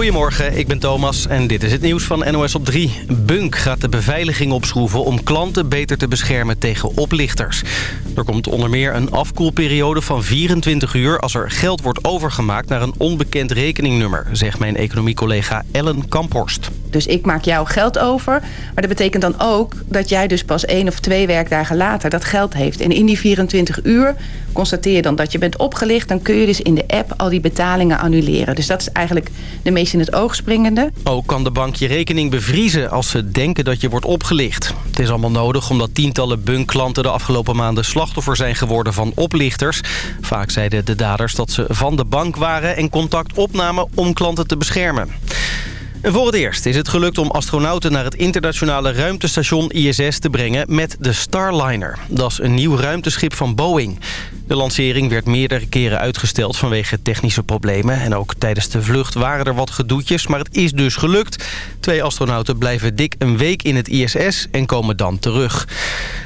Goedemorgen, ik ben Thomas en dit is het nieuws van NOS op 3. Bunk gaat de beveiliging opschroeven om klanten beter te beschermen tegen oplichters. Er komt onder meer een afkoelperiode van 24 uur... als er geld wordt overgemaakt naar een onbekend rekeningnummer... zegt mijn economiecollega Ellen Kamphorst. Dus ik maak jouw geld over. Maar dat betekent dan ook dat jij dus pas één of twee werkdagen later dat geld heeft. En in die 24 uur constateer je dan dat je bent opgelicht. Dan kun je dus in de app al die betalingen annuleren. Dus dat is eigenlijk de meest in het oog springende. Ook kan de bank je rekening bevriezen als ze denken dat je wordt opgelicht. Het is allemaal nodig omdat tientallen bunkklanten de afgelopen maanden slachtoffer zijn geworden van oplichters. Vaak zeiden de daders dat ze van de bank waren en contact opnamen om klanten te beschermen. En voor het eerst is het gelukt om astronauten naar het internationale ruimtestation ISS te brengen met de Starliner. Dat is een nieuw ruimteschip van Boeing. De lancering werd meerdere keren uitgesteld vanwege technische problemen. En ook tijdens de vlucht waren er wat gedoetjes, maar het is dus gelukt. Twee astronauten blijven dik een week in het ISS en komen dan terug.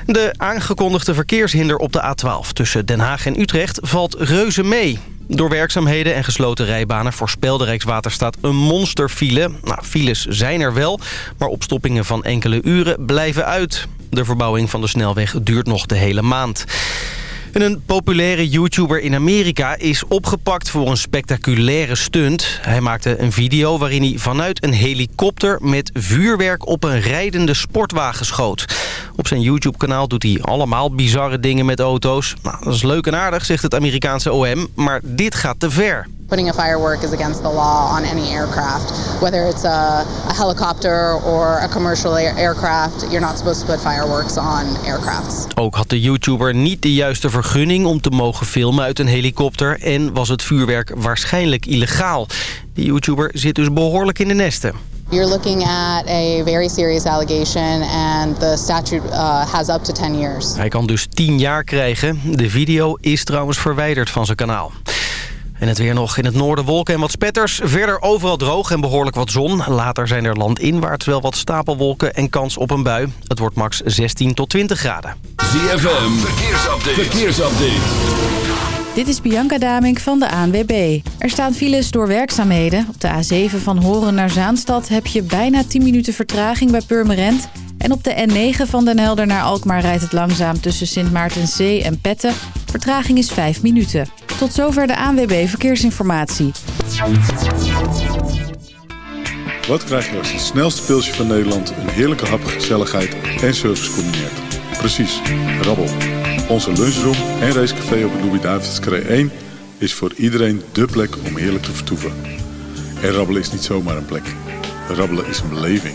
De aangekondigde verkeershinder op de A12 tussen Den Haag en Utrecht valt reuze mee. Door werkzaamheden en gesloten rijbanen voorspelde Rijkswaterstaat een monsterfile. Nou, files zijn er wel, maar opstoppingen van enkele uren blijven uit. De verbouwing van de snelweg duurt nog de hele maand. En een populaire YouTuber in Amerika is opgepakt voor een spectaculaire stunt. Hij maakte een video waarin hij vanuit een helikopter met vuurwerk op een rijdende sportwagen schoot. Op zijn YouTube-kanaal doet hij allemaal bizarre dingen met auto's. Nou, dat is leuk en aardig, zegt het Amerikaanse OM, maar dit gaat te ver. Putting a firework is against the law on any aircraft. Whether it's a, a helicopter or a commercial air aircraft, you're not supposed to put fireworks on aircrafts. Ook had de YouTuber niet de juiste vergunning om te mogen filmen uit een helikopter... en was het vuurwerk waarschijnlijk illegaal. De YouTuber zit dus behoorlijk in de nesten. You're looking at a very serious allegation and the statute uh, has up to 10 years. Hij kan dus 10 jaar krijgen. De video is trouwens verwijderd van zijn kanaal. En het weer nog in het noorden wolken en wat spetters. Verder overal droog en behoorlijk wat zon. Later zijn er landinwaarts wel wat stapelwolken en kans op een bui. Het wordt max 16 tot 20 graden. ZFM, verkeersupdate. verkeersupdate. Dit is Bianca Damink van de ANWB. Er staan files door werkzaamheden. Op de A7 van Horen naar Zaanstad heb je bijna 10 minuten vertraging bij Purmerend... En op de N9 van Den Helder naar Alkmaar rijdt het langzaam tussen Sint Maartenzee en Petten. Vertraging is 5 minuten. Tot zover de ANWB Verkeersinformatie. Wat krijg je als het snelste pilsje van Nederland een heerlijke hap, gezelligheid en service combineert? Precies, rabbel. Onze lunchroom en racecafé op het Louis-David's 1 is voor iedereen dé plek om heerlijk te vertoeven. En rabbelen is niet zomaar een plek. Rabbelen is een beleving.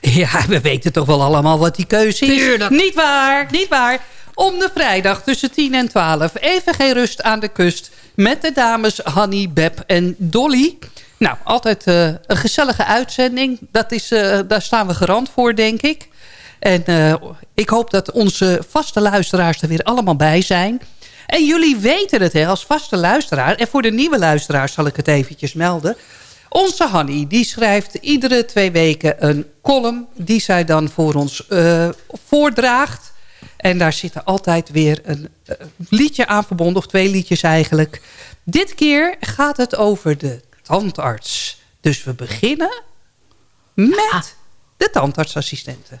Ja, we weten toch wel allemaal wat die keuze is. Tuurlijk. Niet waar, niet waar. Om de vrijdag tussen 10 en 12 even geen rust aan de kust... met de dames Hanny, Beb en Dolly. Nou, altijd uh, een gezellige uitzending. Dat is, uh, daar staan we garant voor, denk ik. En uh, ik hoop dat onze vaste luisteraars er weer allemaal bij zijn. En jullie weten het hè, als vaste luisteraar. En voor de nieuwe luisteraars zal ik het eventjes melden... Onze Hanny die schrijft iedere twee weken een column... die zij dan voor ons uh, voordraagt. En daar zit er altijd weer een uh, liedje aan verbonden. Of twee liedjes eigenlijk. Dit keer gaat het over de tandarts. Dus we beginnen met de tandartsassistenten.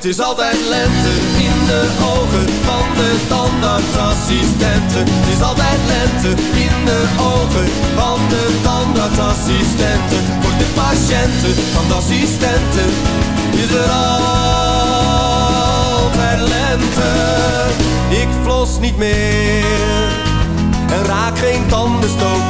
Het is altijd lente in de ogen van de tandartsassistenten. Het is altijd lente in de ogen van de tandartsassistenten. Voor de patiënten van de assistenten is er altijd lente. Ik flos niet meer en raak geen tandenstoker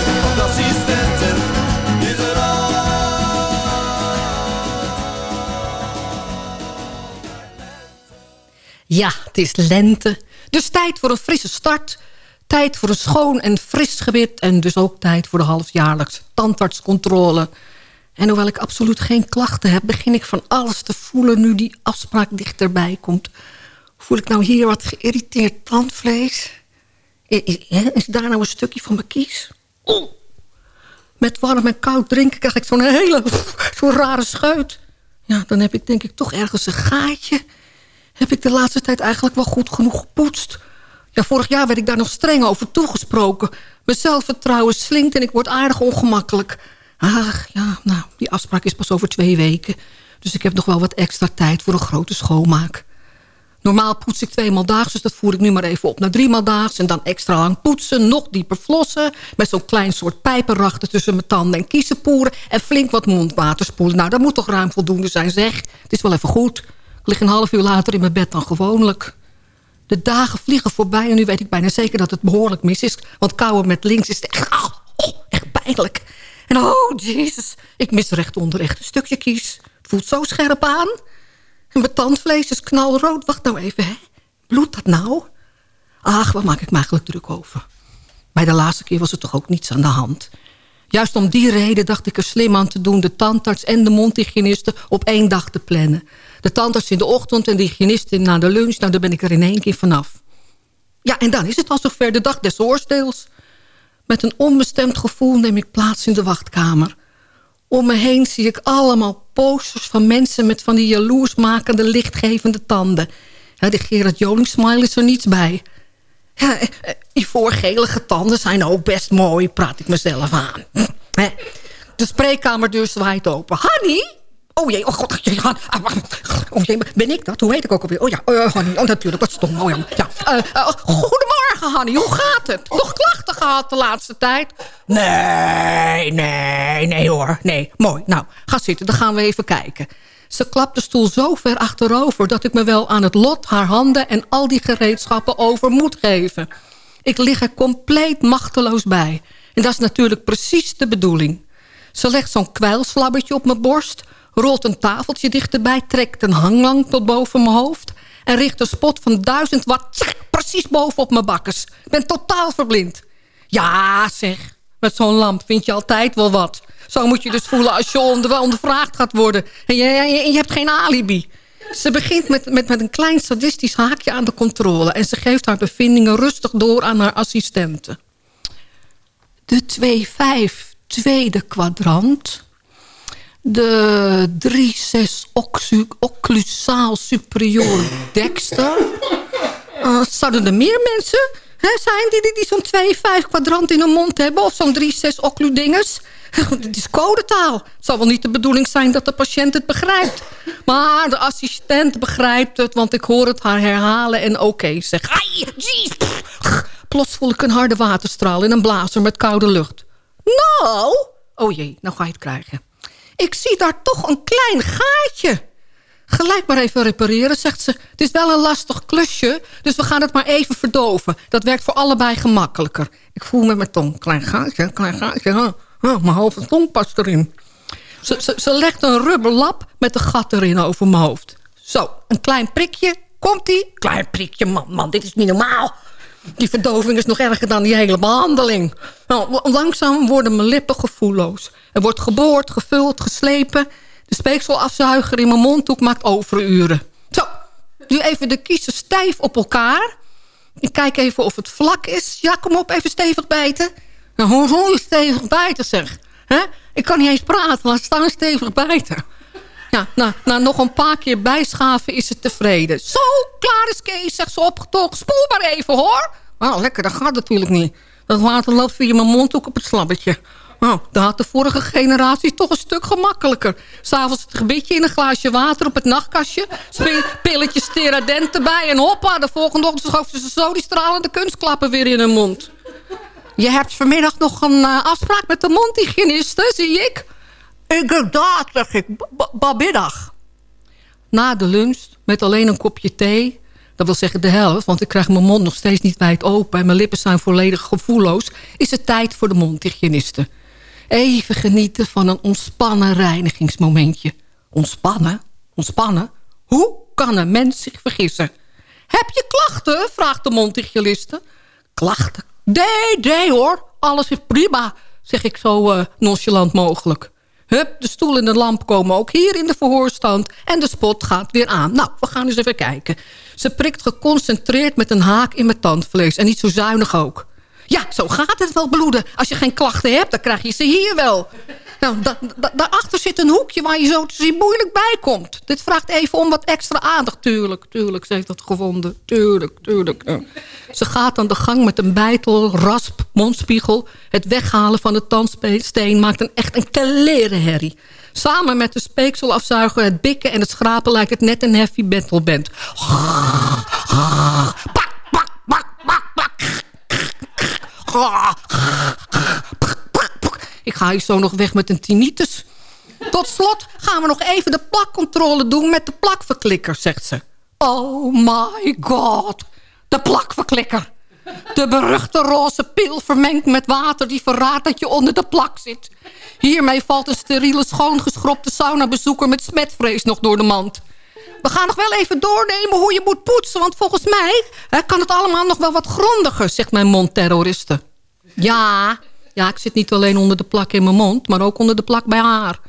het is lente. Dus tijd voor een frisse start. Tijd voor een schoon en fris gebit. En dus ook tijd voor de halfjaarlijks tandartscontrole. En hoewel ik absoluut geen klachten heb... begin ik van alles te voelen nu die afspraak dichterbij komt. Voel ik nou hier wat geïrriteerd tandvlees? Is, daar nou een stukje van mijn kies? Oeh. Met warm en koud drinken krijg ik zo'n hele zo'n rare scheut. Ja, dan heb ik denk ik toch ergens een gaatje. Heb ik de laatste tijd eigenlijk wel goed genoeg gepoetst? Ja, vorig jaar werd ik daar nog streng over toegesproken. Mijn zelfvertrouwen slinkt en ik word aardig ongemakkelijk. Ach, ja, nou, die afspraak is pas over twee weken. Dus ik heb nog wel wat extra tijd voor een grote schoonmaak. Normaal poets ik tweemaal daags, dus dat voer ik nu maar even op naar driemaal daags. En dan extra lang poetsen, nog dieper flossen. Met zo'n klein soort pijpenrachten tussen mijn tanden en kiezenpoeren. En flink wat mondwater spoelen. Nou, dat moet toch ruim voldoende zijn, zeg. Het is wel even goed. Lig een half uur later in mijn bed dan gewoonlijk. De dagen vliegen voorbij en nu weet ik bijna zeker dat het behoorlijk mis is. Want kouwen met links is echt, oh, oh, echt pijnlijk. En oh, jezus, ik mis recht onder echt een stukje kies. Voelt zo scherp aan. En mijn tandvlees is knalrood. Wacht nou even, hè. Bloedt dat nou? Ach, waar maak ik me eigenlijk druk over? Bij de laatste keer was er toch ook niets aan de hand. Juist om die reden dacht ik er slim aan te doen... de tandarts en de mondhygiëniste op één dag te plannen. De tandarts in de ochtend en de hygiëniste na de lunch... nou, daar ben ik er in één keer vanaf. Ja, en dan is het al zover de dag des oordeels. Met een onbestemd gevoel neem ik plaats in de wachtkamer. Om me heen zie ik allemaal posters van mensen... met van die jaloersmakende, lichtgevende tanden. De Gerard Joling smile is er niets bij. Ja, eh, eh, ivoorgelige tanden zijn ook best mooi, praat ik mezelf aan. De spreekkamerdeur zwaait open. Hanny? Oh jee, oh god, Han- ah, wacht. oh jee, ben ik dat? Hoe heet ik ook alweer? Oh ja, oh, Hanny, oh natuurlijk, wat stom. Oh ja, ja. Eh, eh, goedemorgen, Hanny, hoe gaat het? Nog klachten gehad de laatste tijd? Nee, nee, nee hoor, nee, mooi. Nou, ga zitten, dan gaan we even kijken. Ze klapt de stoel zo ver achterover... dat ik me wel aan het lot, haar handen en al die gereedschappen over moet geven. Ik lig er compleet machteloos bij. En dat is natuurlijk precies de bedoeling. Ze legt zo'n kwijlslabbertje op mijn borst... rolt een tafeltje dichterbij, trekt een hanglang tot boven mijn hoofd... en richt een spot van 1000 watt tsk, precies bovenop mijn bakkes. Ik ben totaal verblind. Ja, zeg, met zo'n lamp vind je altijd wel wat. Zo moet je dus voelen als je onder, ondervraagd gaat worden. En je, je, je hebt geen alibi. Ze begint met, met, met een klein sadistisch haakje aan de controle... en ze geeft haar bevindingen rustig door aan haar assistenten. De 2-5, tweede kwadrant. De 3-6 occlusaal superior dexter. Uh, zouden er meer mensen hè, zijn die, die, die zo'n 2, 5 kwadrant in hun mond hebben... of zo'n 3, 6 occludinges? Het is codetaal. Het zal wel niet de bedoeling zijn dat de patiënt het begrijpt. Maar de assistent begrijpt het, want ik hoor het haar herhalen en oké okay, zeg. Ai, jeez. Plots voel ik een harde waterstraal in een blazer met koude lucht. Nou, oh jee, nou ga je het krijgen. Ik zie daar toch een klein gaatje. Gelijk maar even repareren, zegt ze. Het is wel een lastig klusje, dus we gaan het maar even verdoven. Dat werkt voor allebei gemakkelijker. Ik voel met mijn tong. Klein gaatje, klein gaatje. Huh? Oh, mijn halve tong past erin. Ze legt een rubberlap met een gat erin over mijn hoofd. Zo, een klein prikje. Komt-ie? Klein prikje, man, man, dit is niet normaal. Die verdoving is nog erger dan die hele behandeling. Nou, langzaam worden mijn lippen gevoelloos. Er wordt geboord, gevuld, geslepen. De speekselafzuiger in mijn mondhoek maakt overuren. Zo, nu even de kiezen stijf op elkaar. Ik kijk even of het vlak is. Ja, kom op, even stevig bijten. Nou, hoe hoor je stevig bijten, zeg. Ik kan niet eens praten, laat staan stevig bijten. Ja, nou, nog een paar keer bijschaven is het tevreden. Zo, klaar is Kees, zegt ze opgetogen. Spoel maar even, hoor. Nou, lekker, dat gaat natuurlijk niet. Dat water loopt via mijn mondhoek op het slabbetje. Nou, dat had de vorige generatie toch een stuk gemakkelijker. S'avonds het gebitje in een glaasje water op het nachtkastje. Pilletjes Steradent erbij en hoppa. De volgende ochtend schoof ze zo die stralende kunstklappen weer in hun mond. Je hebt vanmiddag nog een uh, afspraak met de mondhygiëniste, zie ik. Inderdaad, zeg ik. Babiddag. Na de lunch, met alleen een kopje thee... dat wil zeggen de helft, want ik krijg mijn mond nog steeds niet wijd open... en mijn lippen zijn volledig gevoelloos... is het tijd voor de mondhygiëniste. Even genieten van een ontspannen reinigingsmomentje. Ontspannen? Ontspannen? Hoe kan een mens zich vergissen? Heb je klachten? vraagt de mondhygiëniste. Klachten? Nee, nee hoor, alles is prima, zeg ik zo uh, nonchalant mogelijk. Hup, de stoel en de lamp komen ook hier in de verhoorstand... en de spot gaat weer aan. Nou, we gaan eens even kijken. Ze prikt geconcentreerd met een haak in mijn tandvlees... en niet zo zuinig ook. Ja, zo gaat het wel bloeden. Als je geen klachten hebt, dan krijg je ze hier wel. Nou, daarachter zit een hoekje waar je zo te zien moeilijk bij komt. Dit vraagt even om wat extra aandacht. Tuurlijk, tuurlijk, ze heeft dat gevonden. Tuurlijk, tuurlijk. Ze gaat aan de gang met een bijtel, rasp, mondspiegel. Het weghalen van de tandsteen maakt een echt een klerenherrie. Samen met de speekselafzuiger, het bikken en het schrapen... lijkt het net een heavy metal band. Ik ga hier zo nog weg met een tinnitus. Tot slot gaan we nog even de plakcontrole doen met de plakverklikker, zegt ze. Oh my god, de plakverklikker. De beruchte roze pil vermengd met water die verraadt dat je onder de plak zit. Hiermee valt een steriele schoongeschropte saunabezoeker met smetvrees nog door de mand. We gaan nog wel even doornemen hoe je moet poetsen... want volgens mij hè, kan het allemaal nog wel wat grondiger... zegt mijn mondterroriste. Ja, ja, ik zit niet alleen onder de plak in mijn mond... maar ook onder de plak bij haar.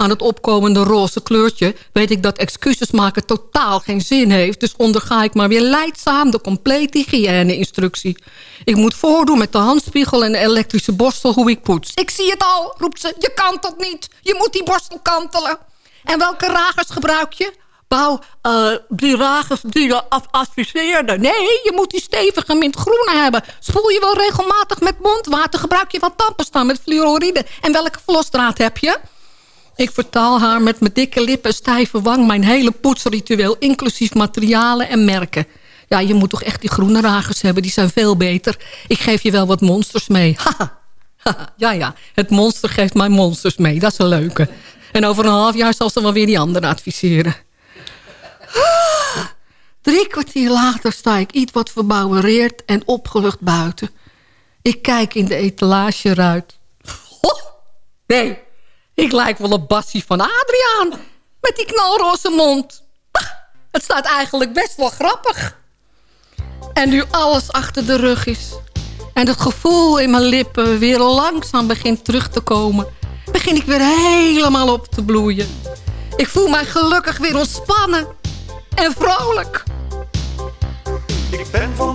Aan het opkomende roze kleurtje weet ik dat excuses maken totaal geen zin heeft. Dus onderga ik maar weer leidzaam de complete hygiëne-instructie. Ik moet voordoen met de handspiegel en de elektrische borstel hoe ik poets. Ik zie het al, roept ze. Je kan dat niet. Je moet die borstel kantelen. En welke ragers gebruik je? Bouw uh, die ragers die je adviseerde. Nee, je moet die stevige mintgroene hebben. Spoel je wel regelmatig met mondwater? Gebruik je wat tandpasta met fluoride? En welke vlosdraad heb je? Ik vertaal haar met mijn dikke lippen en stijve wang... mijn hele poetsritueel, inclusief materialen en merken. Ja, je moet toch echt die groene ragers hebben. Die zijn veel beter. Ik geef je wel wat monsters mee. ja, ja, het monster geeft mij monsters mee. Dat is een leuke. En over een half jaar zal ze wel weer die andere adviseren. Drie kwartier later sta ik iets wat verbouwereerd en opgelucht buiten. Ik kijk in de etalageruit. Oh, nee, ik lijk wel een bassie van Adriaan. Met die knalroze mond. Het staat eigenlijk best wel grappig. En nu alles achter de rug is... en het gevoel in mijn lippen weer langzaam begint terug te komen... begin ik weer helemaal op te bloeien. Ik voel mij gelukkig weer ontspannen en vrolijk. Ik ben vandaag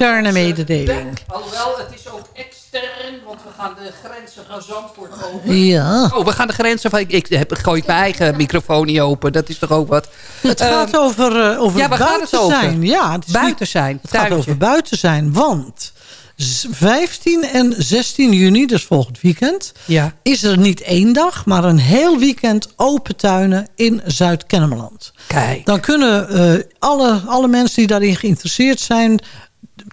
interne mededeling. Alhoewel, het is ook extern, want we gaan de grenzen van Zandvoort over. Ja. Oh, we gaan de grenzen van... Ik, ik heb, gooi ik mijn eigen microfoon niet open, dat is toch ook wat. Het Ehm, gaat over, eh, over ja, buiten het over? zijn. Ja, het is Buiten niet- zijn, Het gaat over buiten zijn, want z- 15 en 16 juni, dus volgend weekend... Ja. is er niet één dag, maar een heel weekend open tuinen in Zuid-Kennemerland. Kijk. Dan kunnen eh, alle, alle mensen die daarin geïnteresseerd zijn...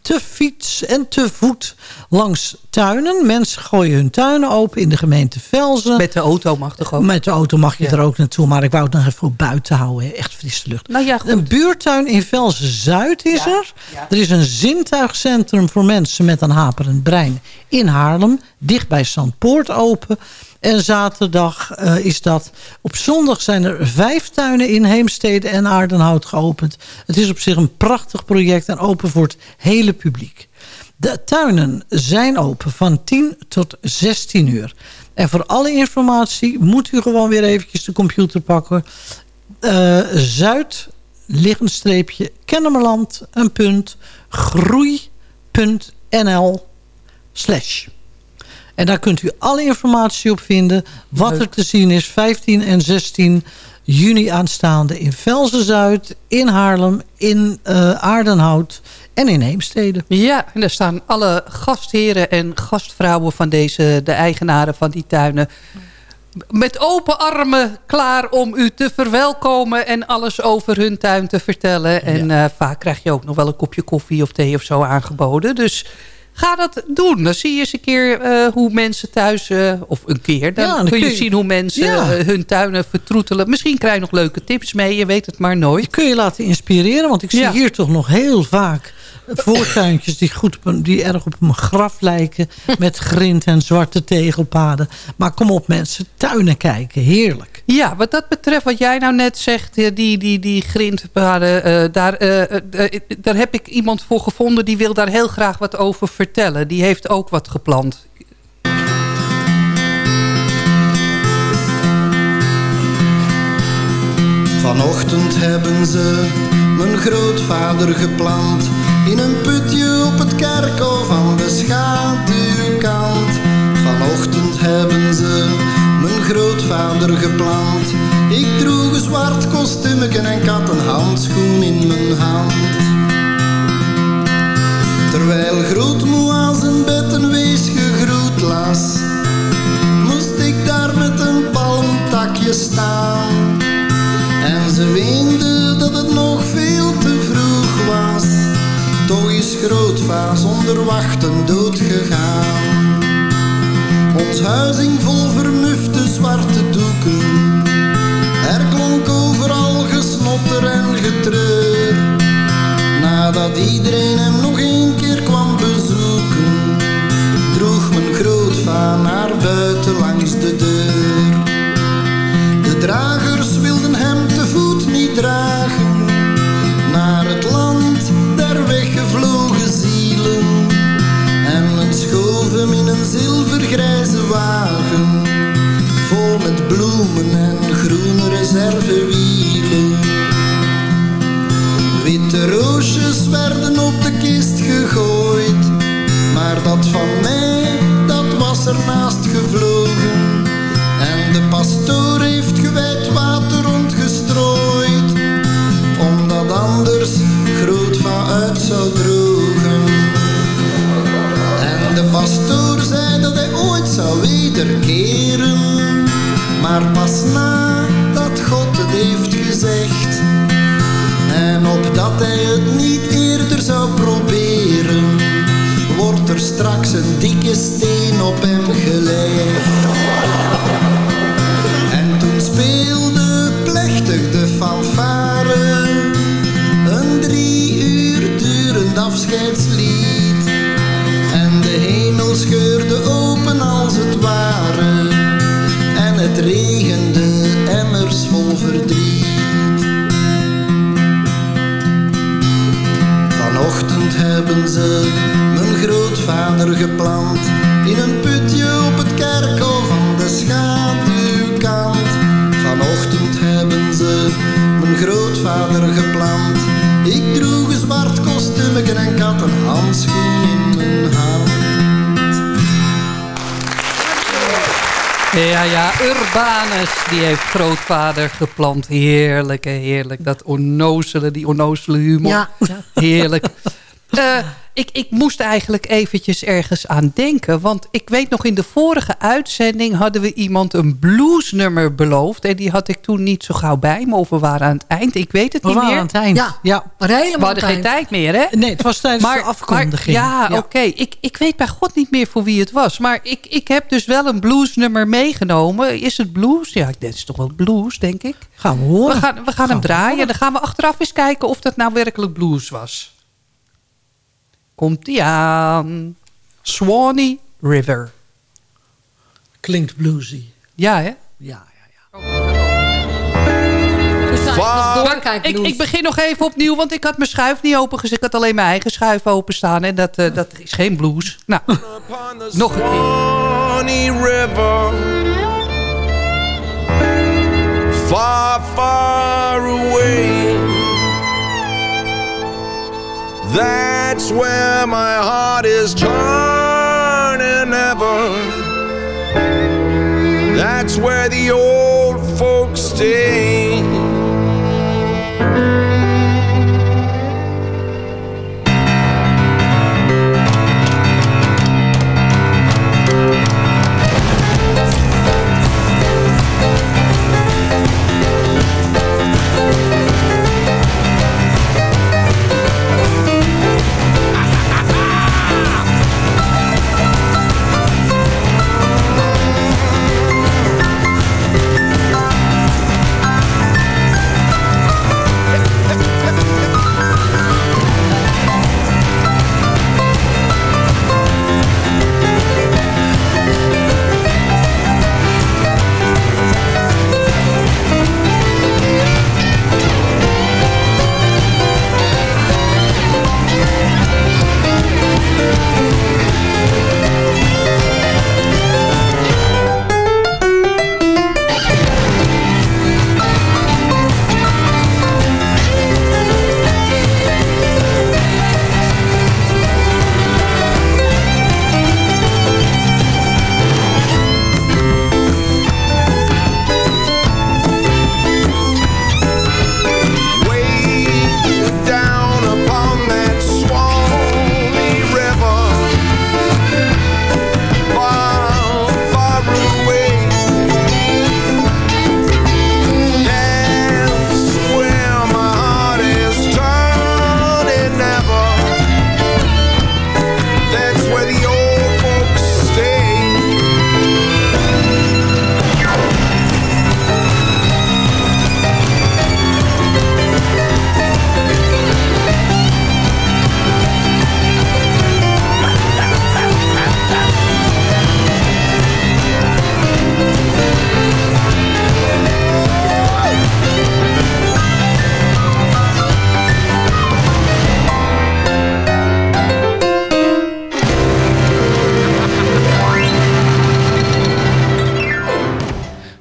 te fiets en te voet langs tuinen. Mensen gooien hun tuinen open in de gemeente Velzen. Met de auto mag toch ook? Met de auto mag je Ja. er ook naartoe, maar ik wou het nog even op buiten houden. hè. Echt frisse lucht. Nou ja. Een buurtuin in Velzen-Zuid is Ja, er. Er is een zintuigcentrum voor mensen met een haperend brein in Haarlem. Dicht bij Zandpoort open. En zaterdag eh, is dat. Op zondag zijn er vijf tuinen in Heemstede en Aardenhout geopend. Het is op zich een prachtig project en open voor het hele publiek. De tuinen zijn open van 10 tot 16 uur. En voor alle informatie moet u gewoon weer eventjes de computer pakken. Eh, Zuid, liggend streepje, Kennemerland, een punt, groei.nl slash. En daar kunt u alle informatie op vinden. Wat er te zien is 15 en 16 juni aanstaande in Velzen-Zuid, in Haarlem, in eh, Aardenhout en in Heemstede. Ja, en daar staan alle gastheren en gastvrouwen van deze, de eigenaren van die tuinen... met open armen klaar om u te verwelkomen... en alles over hun tuin te vertellen. En eh, vaak krijg je ook nog wel een kopje koffie of thee of zo aangeboden. Dus ga dat doen. Dan zie je eens een keer eh, hoe mensen thuis... eh, of een keer, dan, Ja, dan kun je, kun je- zien hoe mensen Ja. eh, hun tuinen vertroetelen. Misschien krijg je nog leuke tips mee, je weet het maar nooit. Je kun je laten inspireren, want ik zie hier toch nog heel vaak voortuintjes die, goed die erg op een graf lijken. Met grind en zwarte tegelpaden. Maar kom op mensen, tuinen kijken, heerlijk. Ja, wat dat betreft, wat jij nou net zegt, eh, die, die, die grindpaden, eh, daar, eh, daar heb ik iemand voor gevonden die wil daar heel graag wat over vertellen. Die heeft ook wat geplant. Vanochtend hebben ze mijn grootvader geplant In een putje op het kerkhof aan de schaduwkant Vanochtend hebben grootvader geplant Ik droeg een zwart kostuumken en ik had een handschoen in mijn hand Terwijl grootmoe aan zijn bed een wees gegroet las Moest ik daar met een palmtakje staan en ze weende dat het nog veel te vroeg was. Toch is grootva zonder wachten doodgegaan. Ons huis hing vol vernufte zwarte doeken. Er klonk overal gesnotter en getreur. Nadat iedereen hem nog een keer kwam bezoeken, droeg mijn grootva naar buiten langs de deur. De dragers wilden hem te voet niet dragen in een zilvergrijze wagen, vol met bloemen en groene reservewielen. Witte roosjes werden op de kist gegooid, maar dat van mij, dat was ernaast gevlogen. En de pastoor heeft gewijd water rondgestrooid, omdat anders grootva uit zou drogen. De pastoor zei dat hij ooit zou wederkeren, maar pas na dat God het heeft gezegd. En opdat hij het niet eerder zou proberen, wordt er straks een dikke steen op hem gelegd. Scheurde open als het ware, en het regende emmers vol verdriet. Vanochtend hebben ze mijn grootvader geplant in een putje op het kerkhof aan de schaduwkant. Vanochtend hebben ze mijn grootvader geplant. Ik had een handschoen in mijn hand. Ja, ja, Urbanus, die heeft grootvader geplant. Heerlijk, heerlijk. Dat onnozele, die onnozele humor. Ja. Heerlijk. Eh, ik, ik moest eigenlijk eventjes ergens aan denken. Want ik weet nog, in de vorige uitzending hadden we iemand een bluesnummer beloofd. En die had ik toen niet zo gauw bij me. Of we waren aan het eind. Ik weet het We niet waren meer. aan het eind. Ja, ja. maar helemaal We hadden geen tijd meer, hè? Nee, het was tijdens de afkondiging. ja, oké. Ik, ik weet bij god niet meer voor wie het was. Maar ik, ik heb dus wel een bluesnummer meegenomen. Is het blues? Ja, dit is toch wel blues, denk ik. Gaan we horen. We gaan, we gaan hem draaien. En dan gaan we achteraf eens kijken of dat nou werkelijk blues was. Komt-ie aan. Swanee River. Klinkt bluesy. Ja, hè? Ja, Dus Vaar- nog doorkijken, Ik, ik begin nog even opnieuw, want ik had mijn schuif niet opengezet. Ik had alleen mijn eigen schuif openstaan. En dat, eh, dat is geen blues. Nou, nog een keer. Swanee River. Far, far away. That's where my heart is turning ever. That's where the old folks stay.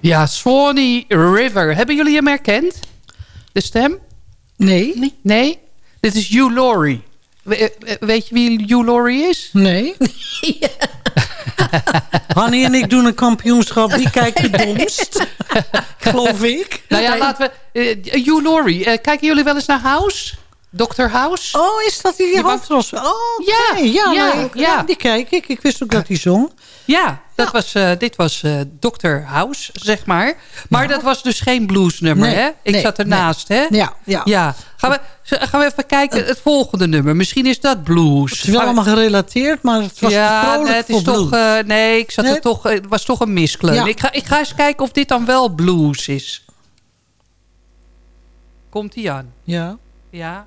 Ja, Swanee River. Hebben jullie hem herkend? De stem? Nee. Nee? Dit is Hugh Laurie. We- eh, weet je wie Hugh Laurie is? Nee. Hanny en ik doen een kampioenschap. Wie kijkt het domst? Geloof ik. Nou ja, laten we... eh, Hugh Laurie. eh, kijken jullie wel eens naar House? Dr. House? Oh, is dat die Die? Oh, Ja, ja. Die kijk ik. Ik wist ook dat hij zong. Ja, dat Was, eh, dit was eh Dr. House, zeg maar. Maar dat was dus geen bluesnummer, Nee, hè? Ik nee, zat ernaast, hè? Ja, ja. ja. Gaan, we, gaan we even kijken, het volgende nummer. Misschien is dat blues. Het is wel allemaal gerelateerd, maar het was ja, nee, het is toch, eh, nee, ik zat er toch, het was toch een miskleun. Ja. Ik, ga, ik ga eens kijken of dit dan wel blues is. Komt ie aan? Ja. Ja?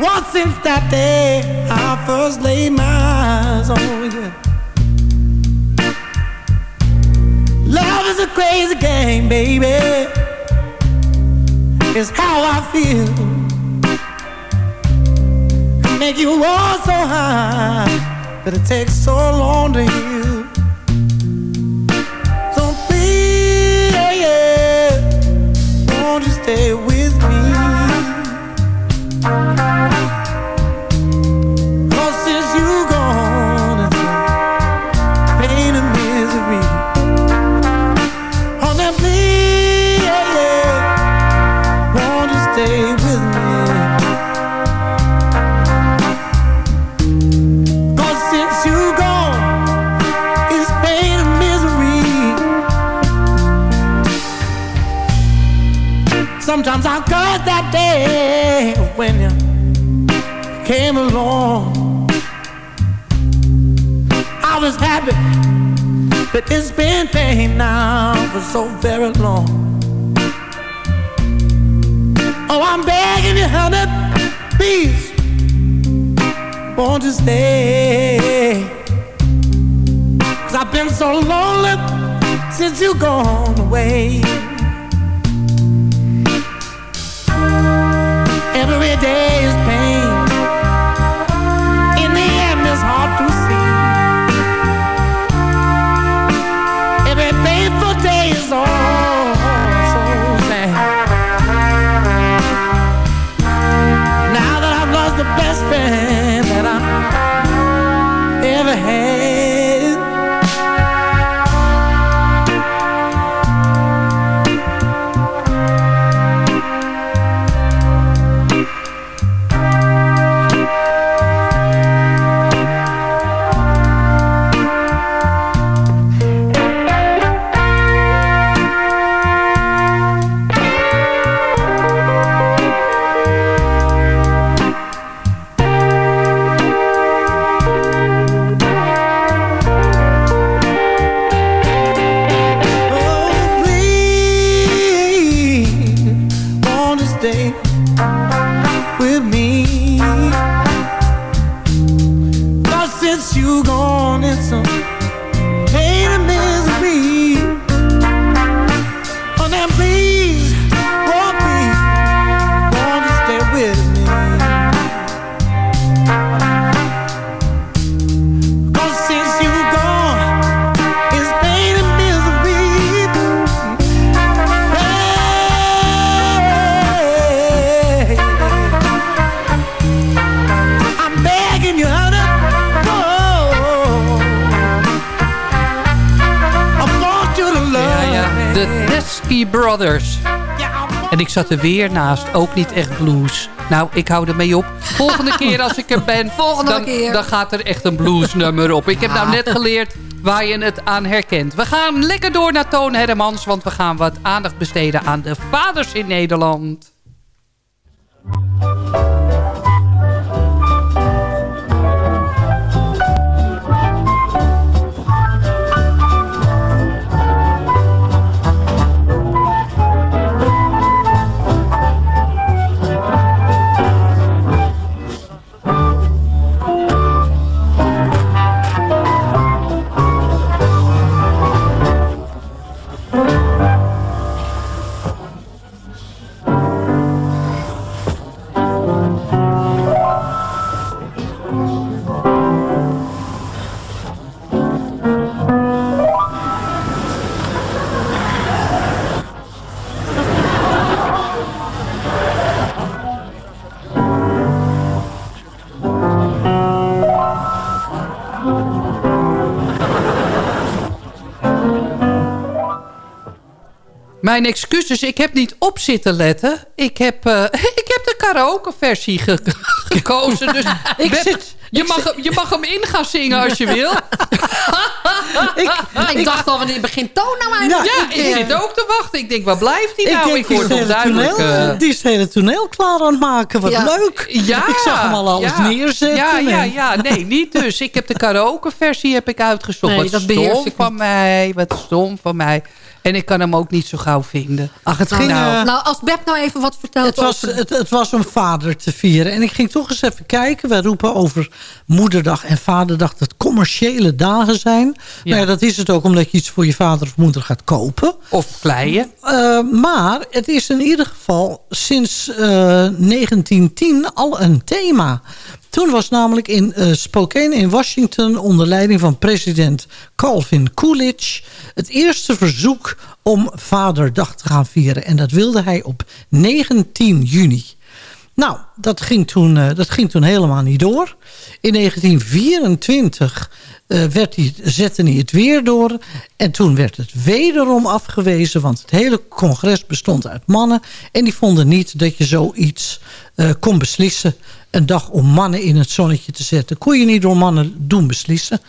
What since that day I first laid my eyes on you. Love is a crazy game, baby. It's how I feel. Make you all so high that it takes so long to heal. So please, won't you stay with me? But it's been pain now for so very long. Oh, I'm begging you, honey, please, won't you stay? Cause I've been so lonely since you gone away. Every day is Brothers. En ik zat er weer naast, ook niet echt blues. Nou, ik hou ermee op. Volgende keer als ik er ben, Volgende dan, keer. dan gaat er echt een bluesnummer op. Ik heb nou net geleerd waar je het aan herkent. We gaan lekker door naar Toon Hermans, want we gaan wat aandacht besteden aan de vaders in Nederland. Mijn excuses, ik heb niet op zitten letten. Ik heb, eh, ik heb de karaoke versie ge- gekozen. Dus Ik Beb, zit- je, mag, hem- je mag hem in gaan zingen als je wil. ik, dacht al, wanneer begint Toon nou eigenlijk? Ja, ik zit ook te wachten. Ik denk, waar blijft hij nou? denk, Ik hoor het toneel, eh, die is het hele toneel klaar aan het maken. Wat Ja. leuk. Ja, ik zag hem al alles ja. neerzetten. Ja, ja, ja. Nee, niet dus. Ik heb de karaoke versie heb ik uitgezocht. Nee, wat dat stom ik van mij. Wat stom van mij. En ik kan hem ook niet zo gauw vinden. Ach, het ging... Nou, eh, Nou, als Beb nou even wat vertelt Het was, over... het, het was om vader te vieren. En ik ging toch eens even kijken. Wij roepen over moederdag en vaderdag dat commerciële dagen zijn. Ja. Nou ja, dat is het ook omdat je iets voor je vader of moeder gaat kopen. Of kleien. Eh, maar het is in ieder geval sinds eh, 1910 al een thema. Toen was namelijk in eh, Spokane in Washington... onder leiding van president Calvin Coolidge... het eerste verzoek om Vaderdag te gaan vieren. En dat wilde hij op 19 juni. Nou, dat ging toen, eh, dat ging toen helemaal niet door. In 1924 eh, werd hij, zette hij het weer door. En toen werd het wederom afgewezen. Want het hele congres bestond uit mannen. En die vonden niet dat je zoiets eh, kon beslissen. Een dag om mannen in het zonnetje te zetten. Kon je niet door mannen doen beslissen.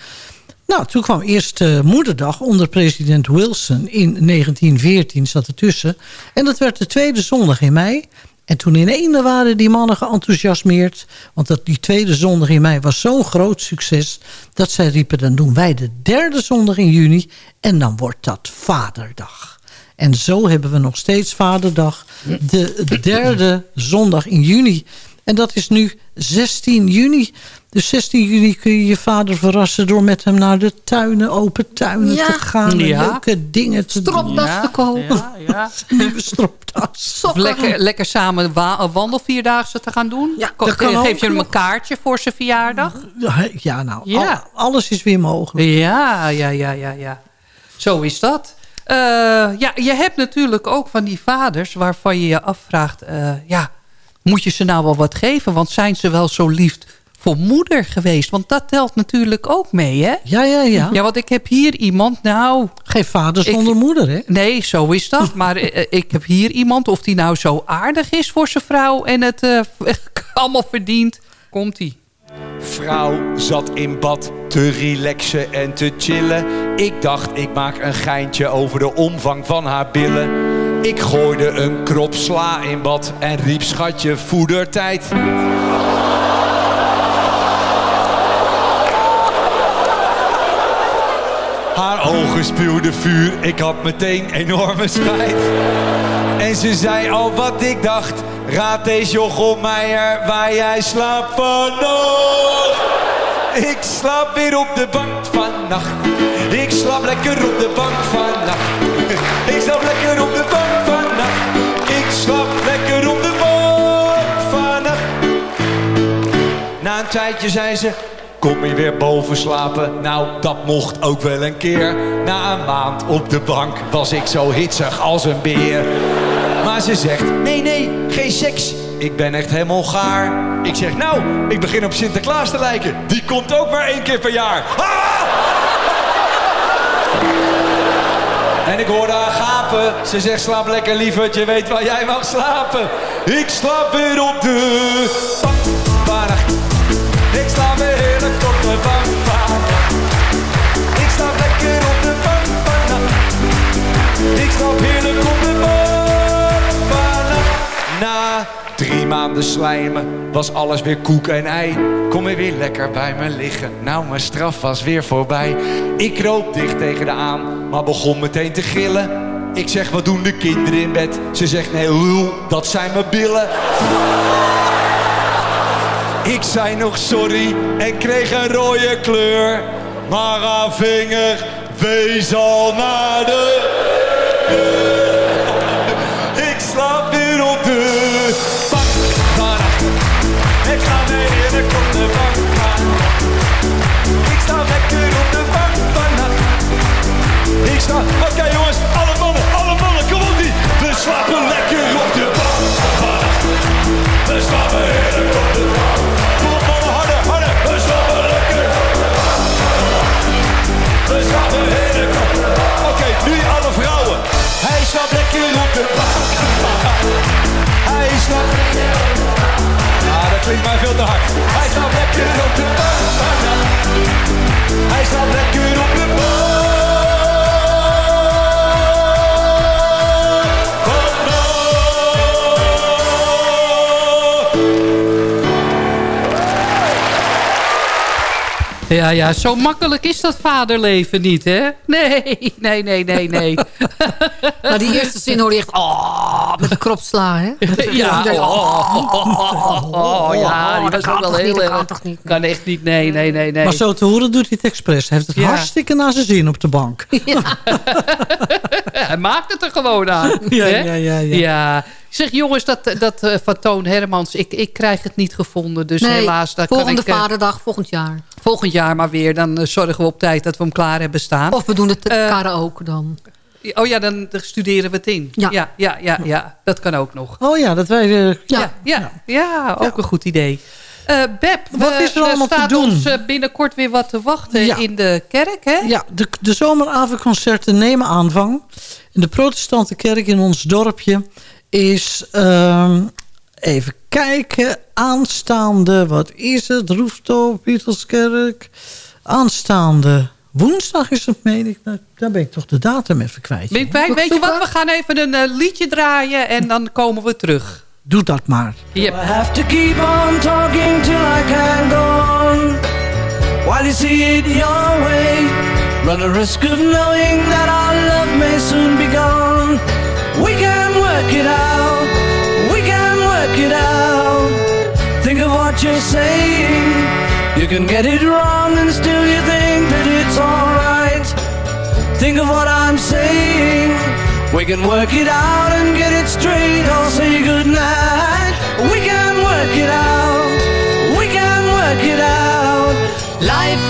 Nou, toen kwam eerst eh, moederdag onder president Wilson in 1914 zat ertussen. En dat werd de tweede zondag in mei. En toen in waren die mannen geenthousiasmeerd. Want dat, die tweede zondag in mei was zo'n groot succes... dat zij riepen, dan doen wij de derde zondag in juni... en dan wordt dat Vaderdag. En zo hebben we nog steeds Vaderdag. De derde zondag in juni. En dat is nu 16 juni. Dus 16 juni kun je je vader verrassen... door met hem naar de tuinen, open tuinen Ja. te gaan... en Ja. leuke dingen te doen. Stropdas te kopen. Ja, nieuwe stropdas. Lekker, lekker samen wa- wandelvierdaagse te gaan doen. Ja, Ko- dat kan Geef ook je hem een kaartje voor zijn verjaardag? Ja, nou, Ja. al- alles is weer mogelijk. Ja, ja, ja, ja, ja. Zo is dat. Eh, ja, je hebt natuurlijk ook van die vaders waarvan je je afvraagt... eh, ja, moet je ze nou wel wat geven? Want zijn ze wel zo lief voor moeder geweest? Want dat telt natuurlijk ook mee, hè? Ja, ja, ja. Ja, want ik heb hier iemand, nou... Geen vader Ik- zonder moeder, hè? Nee, zo is dat. Maar eh, ik heb hier iemand, of die nou zo aardig is voor zijn vrouw... en het eh, allemaal verdient, komt-ie. Vrouw zat in bad te relaxen en te chillen. Ik dacht, ik maak een geintje over de omvang van haar billen. Ik gooide een krop sla in bad en riep schatje voedertijd. Haar ogen spuwden vuur, ik had meteen enorme spijt. En ze zei al wat ik dacht. Raad deze Jochelmeijer waar jij slaapt vannacht. Ik slaap weer op de bank vannacht. Ik slaap lekker op de bank vannacht. Ik slaap lekker op de bank vannacht. Ik slaap lekker op de bank vannacht. Na een tijdje zei ze, kom je weer boven slapen? Nou, dat mocht ook wel een keer. Na een maand op de bank was ik zo hitsig als een beer. Maar ze zegt, nee, nee, geen seks. Ik ben echt helemaal gaar. Ik zeg, nou, ik begin op Sinterklaas te lijken. Die komt ook maar één keer per jaar. Ah! En ik hoorde haar gapen. Ze zegt, slaap lekker lieverd, je weet waar jij mag slapen. Ik slaap weer op de bank. Ik slaap weer Ik slaap lekker op de bank. Ik slaap heerlijk op de. Na drie maanden slijmen was alles weer koek en ei. Kom weer weer lekker bij me liggen. Nou, mijn straf was weer voorbij. Ik kroop dicht tegen de aan, maar begon meteen te gillen. Ik zeg, wat doen de kinderen in bed? Ze zegt, nee lul, dat zijn mijn billen. Ik zei nog sorry en kreeg een rode kleur. Maar haar vinger wees al naar de deur. Ik slaap weer op de bank vannacht. Ik ga weer heerlijk op de bank vannacht. Ik sta lekker op de bank vannacht. Ik sta... Oké jongens, alle mannen, alle mannen, kom op die. We slapen Hij snapt. Ah, dat klinkt mij veel te hard. Hij staat lekker op de banana. Hij staat lekker op de Ja, ja, zo makkelijk is dat vaderleven niet, hè? Nee, nee, nee, nee, nee. Maar die eerste zin hoor je echt... Oh, met de krop slaan, hè? Ja, oh, oh, oh, ja, die was dat ook kan wel heel dat kan erg. toch niet? Kan echt niet, nee, nee, nee, nee. Maar zo te horen doet hij het expres. Hij heeft het Ja. hartstikke naar zijn zin op de bank. Hij maakt het er gewoon aan. Ja, hè? ja, ja, ja. ja. Zeg jongens, dat, dat eh, van Toon Hermans, ik, ik krijg het niet gevonden. Dus nee, helaas, daar volgende kan ik... eh, vaderdag, volgend jaar. volgend jaar maar weer. Dan eh, zorgen we op tijd dat we hem klaar hebben staan. Of we doen het Eh, karaoke dan. Oh ja, dan studeren we het in. Ja. ja, ja, ja, ja. dat kan ook nog. Oh ja, dat wij... Ja, ja, ja, ook een goed idee. Eh Beb, Wat we- is er allemaal te staat doen? ons eh, binnenkort weer wat te wachten Ja. in de kerk, hè? Ja, de, de zomeravondconcerten nemen aanvang. De protestante kerk in ons dorpje is... ehm, even kijken. Aanstaande, wat is het? Rooftop, Beatleskerk. Aanstaande woensdag is het, meen ik. Nou, daar ben ik toch de datum even kwijt. Weet, wij- weet je wat, we gaan even een eh, liedje draaien en dan komen we terug. Doe dat maar. Yep. I have to keep on talking till I can go on. While you see it your way, run a risk of knowing that our love may soon be gone. We can work it out, we can work it out. Think of what you're saying. You can get it wrong and still you think that it's alright. Think of what I'm saying. We can work it out and get it straight. I'll say goodnight. We can work it out. We can work it out. Life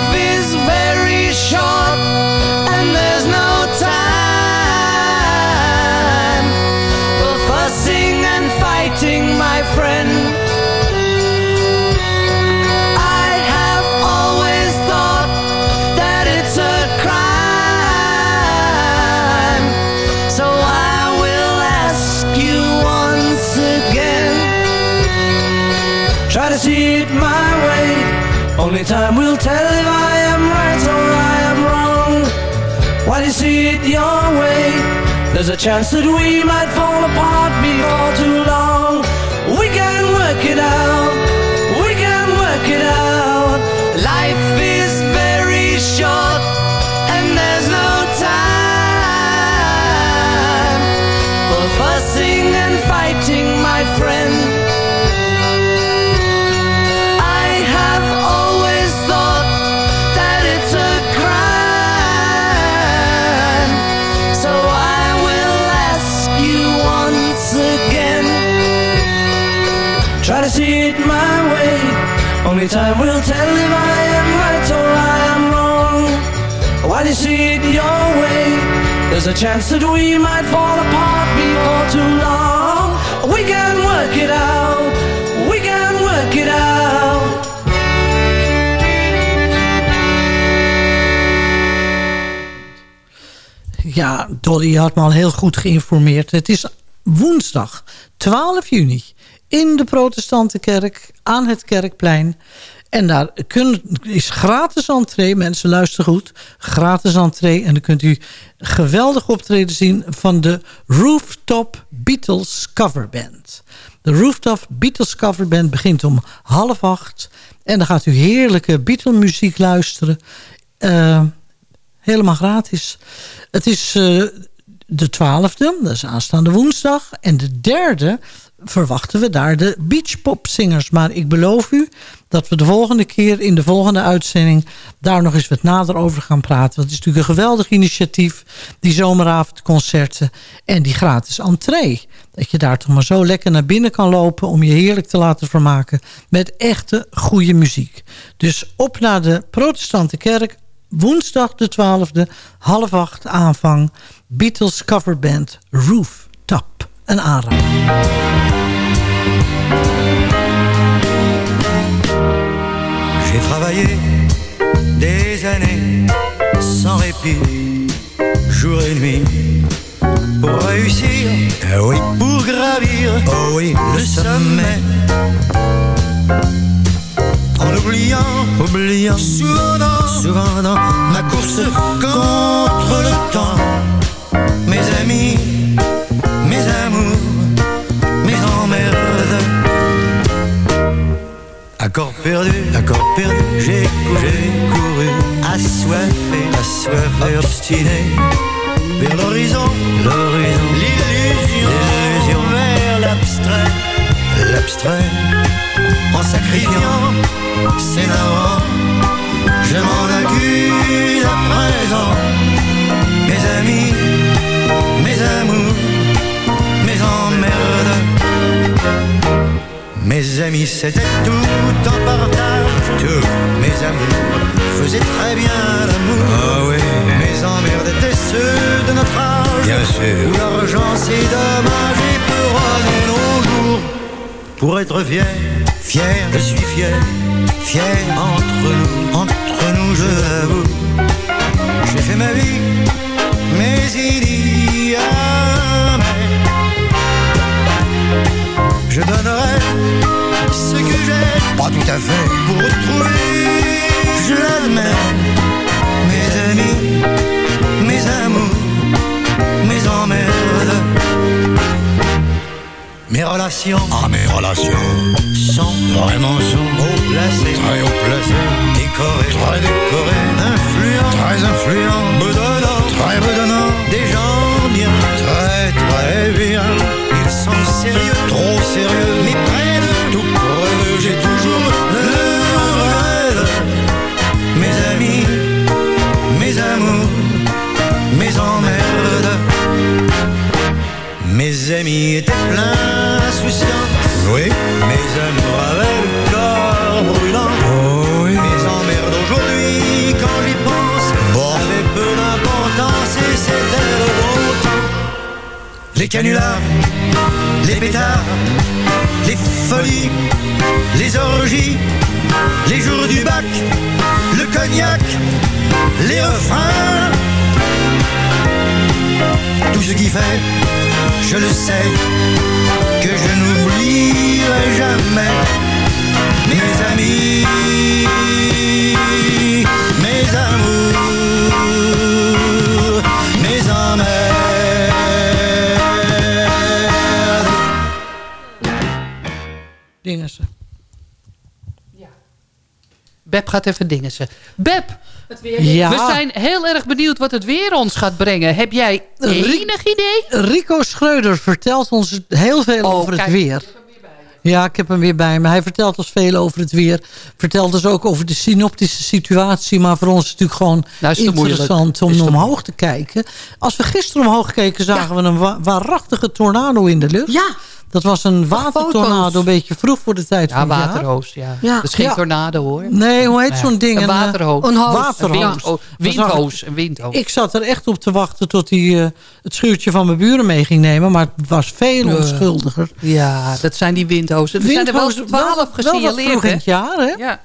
there's a chance that we might fall apart before too long. There's a chance that we might fall apart before too long. We can work it out. We can work it out. Ja, Dolly had me al heel goed geïnformeerd. Het is woensdag 12 juni in de protestantenkerk aan het Kerkplein. En daar is gratis entree. Mensen luisteren goed. Gratis entree. En dan kunt u geweldig optreden zien van de Rooftop Beatles coverband. De Rooftop Beatles coverband begint om half acht. En dan gaat u heerlijke Beatle muziek luisteren. Eh, helemaal gratis. Het is eh, de twaalfde, dat is aanstaande woensdag. En de derde verwachten we daar de beachpopzingers. Maar ik beloof u dat we de volgende keer in de volgende uitzending... daar nog eens wat nader over gaan praten. Het is natuurlijk een geweldig initiatief. Die zomeravondconcerten en die gratis entree. Dat je daar toch maar zo lekker naar binnen kan lopen... om je heerlijk te laten vermaken met echte goede muziek. Dus op naar de protestante kerk woensdag de 12e, half acht aanvang. Beatles coverband Rooftop. Een aanrader. J'ai travaillé des années sans répit, jour et nuit, pour réussir, ah oui, pour gravir, oh oui, le sommet. En oubliant, oubliant, souvent dans, souvent dans ma course contre le temps, mes amis, Accord perdu, accord perdu, j'ai couru, couru, assoiffé, assoiffé, obstiné, vers l'horizon, l'horizon, l'illusion, l'illusion, vers l'abstrait, l'abstrait, en sacrifiant, c'est navrant, je m'en accuse à présent, mes amis, Mes amis, c'était tout en partage. Tous mes amours faisaient très bien l'amour. Ah oui. Mes emmerdes étaient ceux de notre âge. Bien sûr. Où l'argent, c'est dommage et peut rendre nos jours. Pour être fier, fier, je suis fier. Fier entre nous, entre nous, je l'avoue. J'ai fait ma vie, mais il y a je donnerai ce que j'ai, pas tout à fait, pour retrouver, je l'admets, mes amis, mes amours, mes emmerdes, mes relations, ah mes relations, sont vraiment sont haut placées, très haut placées, décorées, très décorées, influents, très influents, bedonnants, très bedonnants, des gens bien, très très bien. Ils sont sérieux, trop sérieux, Les canulars, les pétards, les folies, les orgies, les jours du bac, le cognac, les refrains. Tout ce qui fait, je le sais, que je n'oublierai jamais mes amis, mes amours, mes emmerdes. Dingen ze. Beb gaat even dingen ze. Beb, Ja. we zijn heel erg benieuwd wat het weer ons gaat brengen. Heb jij enig idee? Rico Schreuder vertelt ons heel veel Oh, over het weer. Ja, ik heb hem weer bij me. Hij vertelt ons veel over het weer. Vertelt dus ook over de synoptische situatie. Maar voor ons is het natuurlijk gewoon Nou, interessant om omhoog te kijken. Als we gisteren omhoog keken, zagen we een wa waarachtige tornado in de lucht. Ja. Dat was een watertornado, een beetje vroeg voor de tijd Ja, van het waterhoos. Ja. Ja. Dat is geen Ja. tornado hoor. Nee, hoe heet Nee. zo'n ding? Een eh, waterhoos. Een hoos. Waterhoos. Een windho- windhoos. Een windhoos. Ik zat er echt op te wachten tot hij eh, het schuurtje van mijn buren mee ging nemen. Maar het was veel onschuldiger. Ja, dat zijn die windhozen. Er zijn er wel Windhoos- twaalf wel wat gesignaleerd. vroeg in hè? het jaar, hè? Ja.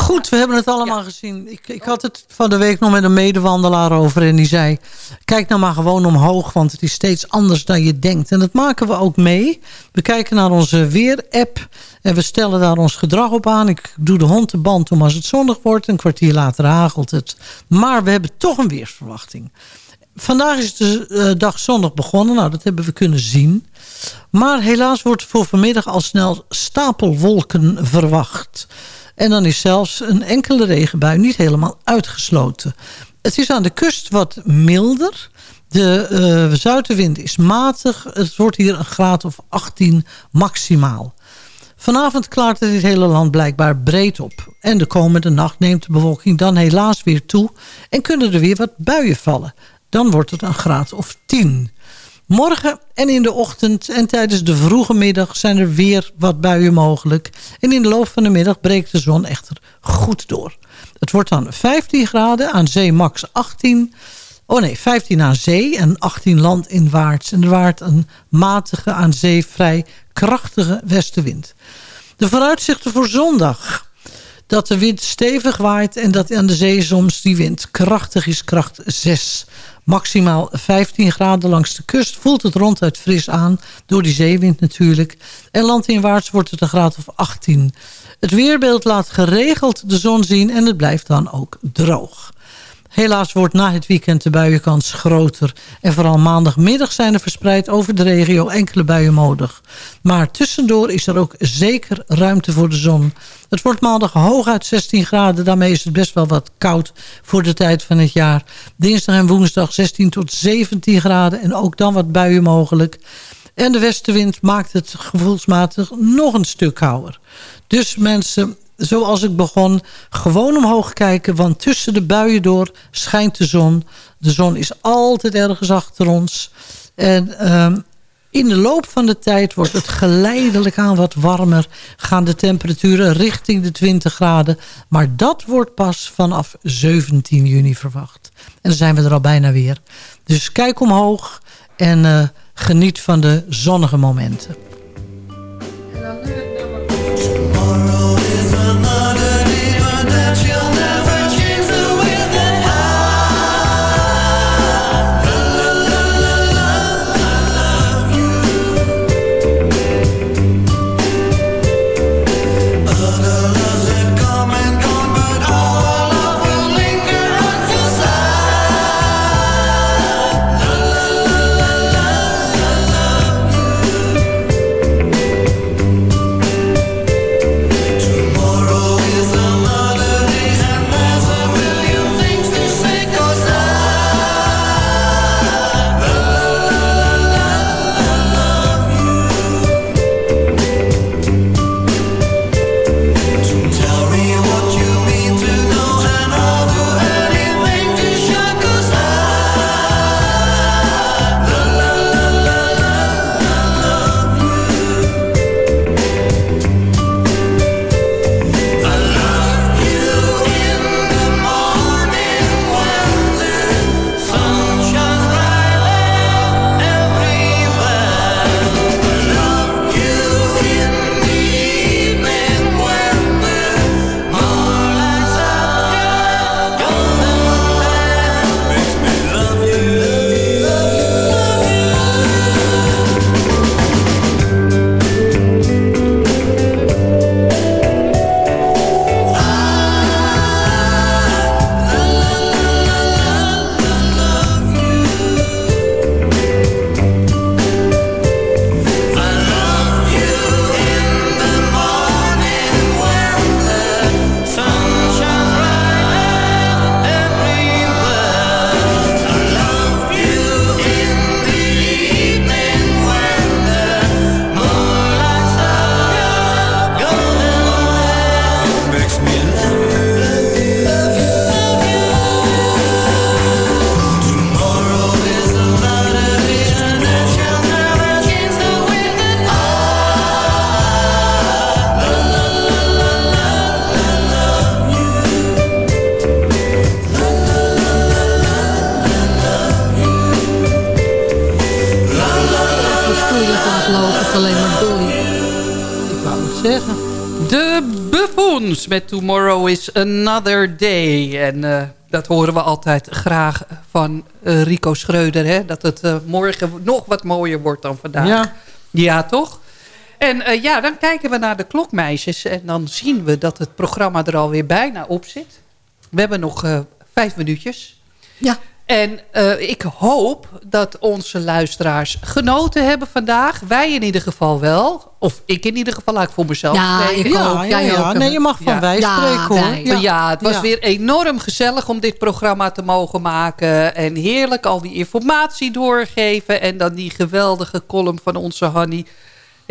Goed, we hebben het allemaal gezien. Ik, ik had het van de week nog met een medewandelaar over. En die zei, kijk nou maar gewoon omhoog. Want het is steeds anders dan je denkt. En dat maken we ook mee. We kijken naar onze weer-app. En we stellen daar ons gedrag op aan. Ik doe de hond de band om als het zonnig wordt. Een kwartier later hagelt het. Maar we hebben toch een weersverwachting. Vandaag is de eh, dag zondag begonnen. Nou, dat hebben we kunnen zien. Maar helaas wordt voor vanmiddag al snel stapelwolken verwacht. En dan is zelfs een enkele regenbui niet helemaal uitgesloten. Het is aan de kust wat milder. De eh, zuidenwind is matig. Het wordt hier een graad of 18 maximaal. Vanavond klaart het het hele land blijkbaar breed op. En de komende nacht neemt de bewolking dan helaas weer toe... en kunnen er weer wat buien vallen. Dan wordt het een graad of 10. Morgen en in de ochtend en tijdens de vroege middag zijn er weer wat buien mogelijk. En in de loop van de middag breekt de zon echter goed door. Het wordt dan 15 graden, aan zee max 18. Oh nee, 15 aan zee en 18 landinwaarts. En er waart een matige aan zee vrij krachtige westenwind. De vooruitzichten voor zondag dat de wind stevig waait en dat aan de zee soms die wind krachtig is, kracht 6. Maximaal 15 graden langs de kust voelt het ronduit fris aan, door die zeewind natuurlijk. En landinwaarts wordt het een graad of 18. Het weerbeeld laat geregeld de zon zien en het blijft dan ook droog. Helaas wordt na het weekend de buienkans groter. En vooral maandagmiddag zijn er verspreid over de regio enkele buien nodig. Maar tussendoor is er ook zeker ruimte voor de zon. Het wordt maandag hooguit 16 graden. Daarmee is het best wel wat koud voor de tijd van het jaar. Dinsdag en woensdag 16 tot 17 graden. En ook dan wat buien mogelijk. En de westenwind maakt het gevoelsmatig nog een stuk kouder. Dus mensen, zoals ik begon, gewoon omhoog kijken. Want tussen de buien door schijnt de zon. De zon is altijd ergens achter ons. En ehm, in de loop van de tijd wordt het geleidelijk aan wat warmer. Gaan de temperaturen richting de 20 graden. Maar dat wordt pas vanaf 17 juni verwacht. En dan zijn we er al bijna weer. Dus kijk omhoog en uh, geniet van de zonnige momenten. Met Tomorrow is Another Day. En uh, dat horen we altijd graag van uh, Rico Schreuder. Hè? Dat het uh, morgen nog wat mooier wordt dan vandaag. Ja, ja toch? En ja, dan kijken we naar de klokmeisjes. En dan zien we dat het programma er alweer bijna op zit. We hebben nog vijf minuutjes. Ja. En ik hoop dat onze luisteraars genoten hebben vandaag. Wij in ieder geval wel. Of ik in ieder geval, laat ik voor mezelf ja, spreken. Ja, ja, ja, Nee, je mag van ja. wij spreken hoor. Ja, ja het was weer enorm gezellig om dit programma te mogen maken. En heerlijk al die informatie doorgeven. En dan die geweldige column van onze Hanny.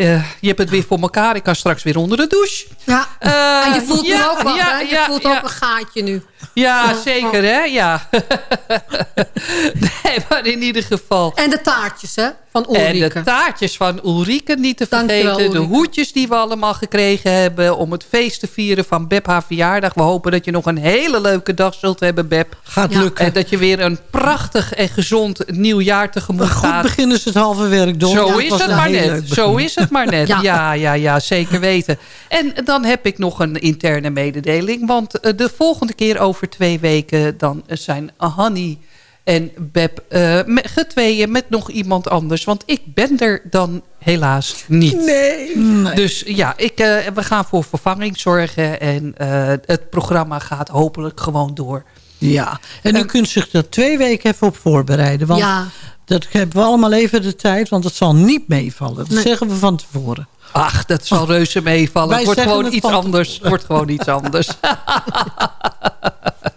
Uh, je hebt het weer voor elkaar. Ik kan straks weer onder de douche. Ja, uh, en je voelt ja, er ook wat, ja, Je voelt ook een gaatje nu. Ja, zeker hè. Ja. nee, maar in ieder geval. En de taartjes hè, van Ulrike. En de taartjes van Ulrike niet te vergeten. de hoedjes die we allemaal gekregen hebben om het feest te vieren van Beb haar verjaardag. We hopen dat je nog een hele leuke dag zult hebben Beb. Gaat lukken. En dat je weer een prachtig en gezond nieuw jaar tegemoet Goed gaat. beginnen ze het halve werk door. Zo Ja, is het maar net. Zo is het maar net. Ja. Ja, ja, ja, zeker weten. En dan heb ik nog een interne mededeling. Want eh, de volgende keer over twee weken... dan zijn Hanny en Beb eh, met, getweeën met nog iemand anders. Want ik ben er dan helaas niet. Nee. Nee. Dus ja, ik, eh, we gaan voor vervanging zorgen. En eh, het programma gaat hopelijk gewoon door. Ja, en u kunt zich er twee weken even op voorbereiden. Want Ja. dat hebben we allemaal even de tijd, want het zal niet meevallen. Dat Nee. zeggen we van tevoren. Ach, dat zal reuze meevallen. Wij Het wordt gewoon het iets anders. Het wordt gewoon iets anders.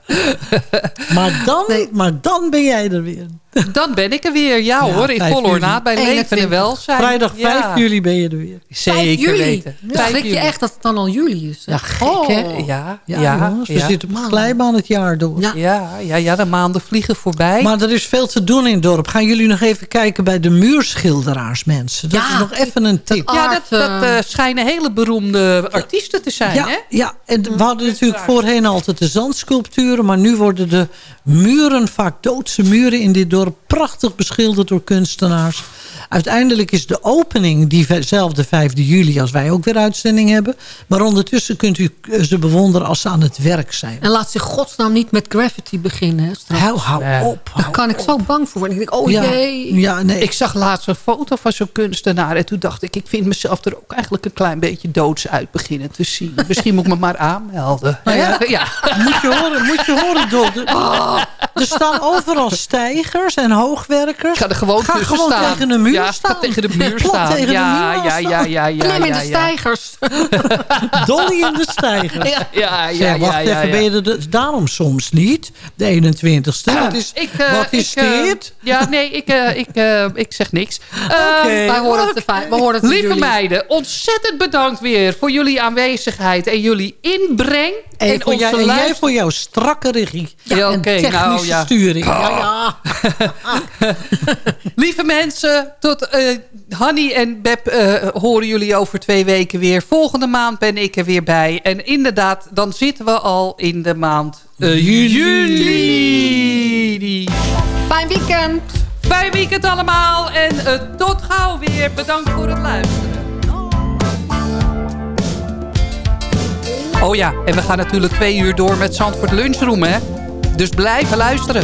Maar dan, maar dan ben jij er weer. Dan ben ik er weer. Ja, Ja, hoor, in 5 vol ornaat bij leven en 21. welzijn. Vrijdag 5 Ja. juli ben je er weer. Zeker juli. weten. Dan 5 schrik je echt dat het dan al juli is. Ja, gek Oh. hè? Ja, Ja, ja, jongens, we ja. zitten op glijbaan het jaar door. Ja. Ja, ja, ja, de maanden vliegen voorbij. Maar er is veel te doen in het dorp. Gaan jullie nog even kijken bij de muurschilderaars, mensen? Dat Ja. is nog even een tip. ja, dat, dat eh, eh, schijnen hele beroemde artiesten te zijn, Ja, hè? ja, en we hadden natuurlijk voorheen altijd de maar nu worden de muren, vaak doodse muren in dit dorp... prachtig beschilderd door kunstenaars. Uiteindelijk is de opening diezelfde 5 juli... als wij ook weer uitzending hebben. Maar ondertussen kunt u ze bewonderen als ze aan het werk zijn. En laat zich godsnaam niet met graffiti beginnen. Hè. Hou, hou op. Daar kan ik zo bang voor worden. Ik denk, oh ja, jee. ja, nee. Ik zag laatst een foto van zo'n kunstenaar. En toen dacht ik, ik vind mezelf er ook eigenlijk een klein beetje doods uit beginnen te zien. Misschien moet ik me maar aanmelden. Nou ja. ja. Moet je horen, moet je horen, Dol. Er- Er staan overal stijgers en hoogwerkers. Ga er gewoon Ga gewoon staan. tegen de muur ja, staan. Ga tegen de muur Plat staan. tegen de ja, muur ja, ja, ja, ja, Klim in ja, de stijgers. Dolly in de stijgers. Ja, ja, ja, Zeg, wacht ja, ja, even, ben je er dus daarom soms niet? De 21ste. Wat is, Ik, eh, wat is ik, eh, dit? ja, nee, ik, eh, ik, ik zeg niks. Ehm, Wij horen het, ervan- we horen het Lieve jullie. meiden, ontzettend bedankt weer voor jullie aanwezigheid en jullie inbreng. En, En, voor onze jij, en jij voor jouw regie. Ja, en oké, technische nou, ja. sturing. Ja, ja. Lieve mensen, tot eh Hanny en Beb eh, horen jullie over twee weken weer. Volgende maand ben ik er weer bij. En inderdaad, dan zitten we al in de maand eh, juli. Fijn weekend. Fijn weekend allemaal en tot gauw weer. Bedankt voor het luisteren. Oh ja, en we gaan natuurlijk twee uur door met Zandvoort Lunchroom, hè? Dus blijven luisteren.